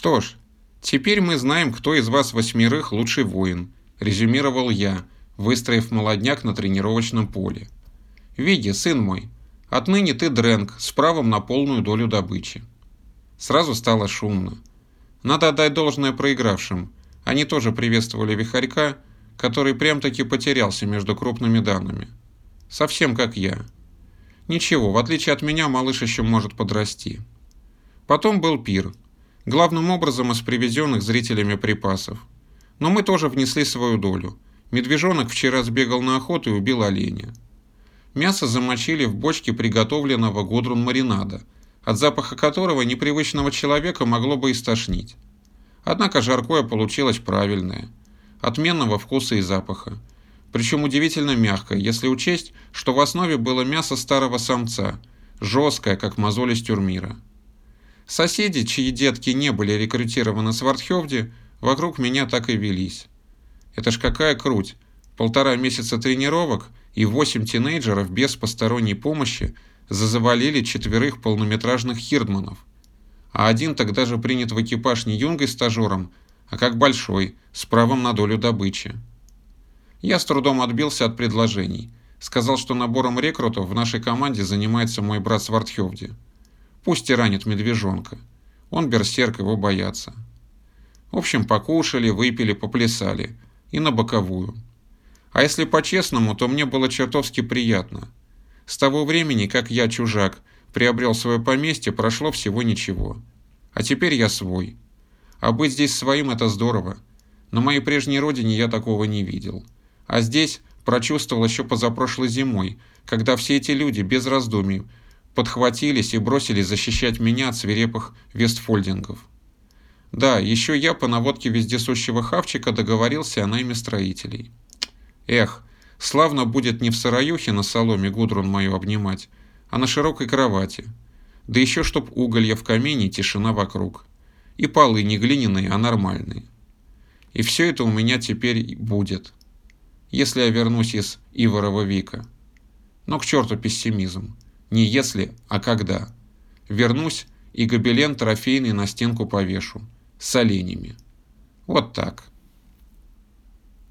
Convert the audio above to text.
Что ж, теперь мы знаем, кто из вас восьмерых лучший воин, резюмировал я, выстроив молодняк на тренировочном поле. Види, сын мой, отныне ты дрэнк с правом на полную долю добычи. Сразу стало шумно. Надо отдать должное проигравшим. Они тоже приветствовали Вихарька, который прям-таки потерялся между крупными данными. Совсем как я. Ничего, в отличие от меня, малыш еще может подрасти. Потом был пир. Главным образом из привезенных зрителями припасов. Но мы тоже внесли свою долю. Медвежонок вчера сбегал на охоту и убил оленя. Мясо замочили в бочке приготовленного Гудрун маринада, от запаха которого непривычного человека могло бы истошнить. Однако жаркое получилось правильное, отменного вкуса и запаха, причем удивительно мягкое, если учесть, что в основе было мясо старого самца, жесткое, как мозоль из тюрмира. Соседи, чьи детки не были рекрутированы с Вартхевди, вокруг меня так и велись. Это ж какая круть! Полтора месяца тренировок и восемь тинейджеров без посторонней помощи зазавалили четверых полнометражных хирдманов. А один тогда же принят в экипаж не юнгой-стажером, а как большой, с правом на долю добычи. Я с трудом отбился от предложений. Сказал, что набором рекрутов в нашей команде занимается мой брат Свардхевди. Пусть и ранит медвежонка. Он берсерк, его боятся. В общем, покушали, выпили, поплясали. И на боковую. А если по-честному, то мне было чертовски приятно. С того времени, как я, чужак, приобрел свое поместье, прошло всего ничего. А теперь я свой. А быть здесь своим – это здорово. На моей прежней родине я такого не видел. А здесь прочувствовал еще позапрошлой зимой, когда все эти люди без раздумий подхватились и бросились защищать меня от свирепых вестфольдингов. Да, еще я по наводке вездесущего хавчика договорился о найме строителей. Эх, славно будет не в сыроюхе на соломе Гудрун мою обнимать, а на широкой кровати. Да еще чтоб уголья в камине тишина вокруг. И полы не глиняные, а нормальные. И все это у меня теперь будет если я вернусь из Иворова Вика. Но к черту пессимизм. Не если, а когда. Вернусь и гобелен трофейный на стенку повешу. С оленями. Вот так.